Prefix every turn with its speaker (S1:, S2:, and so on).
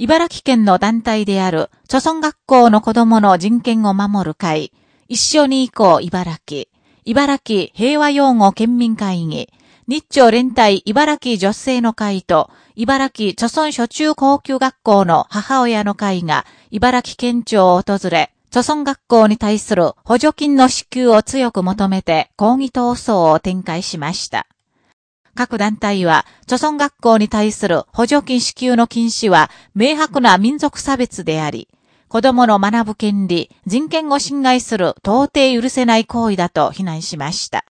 S1: 茨城県の団体である、著村学校の子供の人権を守る会、一緒に行こう茨城、茨城平和擁護県民会議、日朝連帯茨城女性の会と、茨城著村初中高級学校の母親の会が、茨城県庁を訪れ、著村学校に対する補助金の支給を強く求めて抗議闘争を展開しました。各団体は、著村学校に対する補助金支給の禁止は明白な民族差別であり、子供の学ぶ権利、人権を侵害する到底許せない行為だと非難しました。